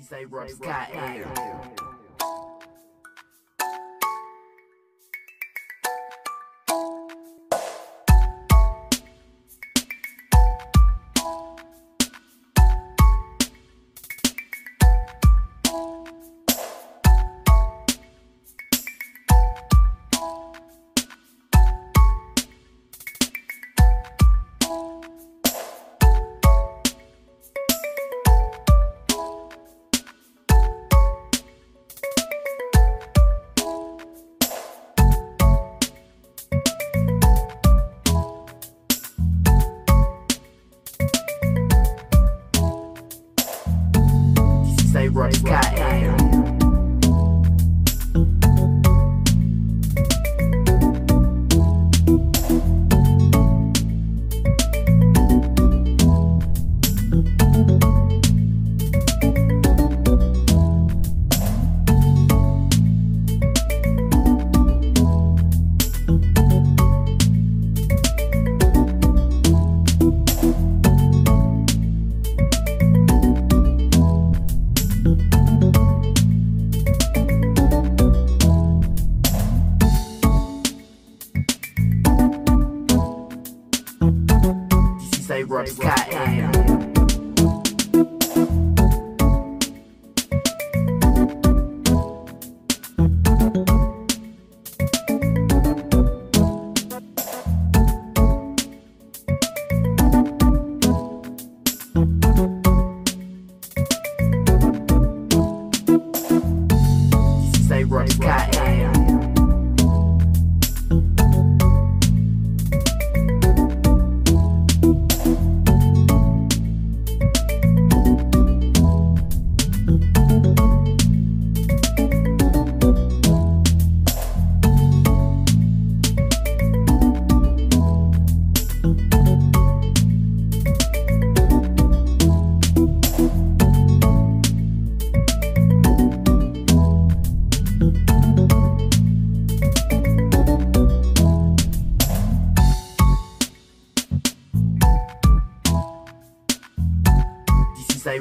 Is a rock sky air. Is This is a rock sky air.